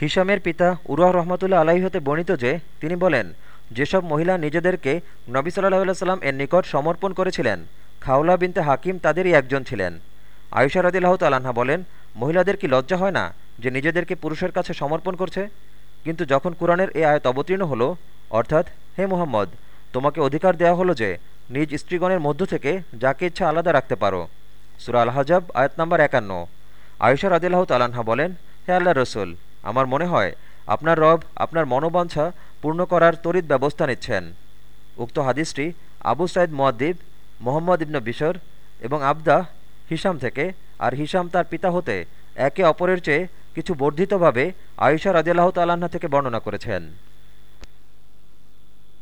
হিশামের পিতা উরাহ রহমতুল্লা আলাহি হতে বর্ণিত যে, তিনি বলেন, যেসব মহিলা নিজেদেরকে নবী সাল্লাহ সাল্লাম এর নিকট সমর্পণ করেছিলেন, খাওলা বিনতে হাকিম তাদেরই একজন ছিলেন। আয়ুষা রদিল্লাহ তাল্লাহা বলেন, মহিলাদের কি লজ্জা হয় না যে নিজেদেরকে পুরুষের কাছে সমর্পণ করছে? কিন্তু যখন কোরআনের এ আয়ত অবতীর্ণ হলো, অর্থাৎ, হে মুহাম্মদ, তোমাকে অধিকার দেওয়া হলো যে, নিজ স্ত্রীগণের মধ্য থেকে যাকে ইচ্ছা আলাদা রাখতে পারো। সুরা আল হাজাব আয়াত নাম্বার একান্ন। আয়ুষা রদিল্লাহ তাল্লাহা বলেন, হে আল্লাহ রসুল আমার মনে হয় আপনার রব আপনার মনোবাঞ্ছা পূর্ণ করার তড়িৎ ব্যবস্থা নিচ্ছেন। উক্ত হাদিসটি আবু সাইদ মোয়াদ্দিব মোহাম্মদ ইবন বিশর এবং আবদাহ হিসাম থেকে আর হিসাম তার পিতা হতে একে অপরের চেয়ে কিছু বর্ধিতভাবে আয়ুষা রাজিয়াল্লাহ তাল্লাহা থেকে বর্ণনা করেছেন।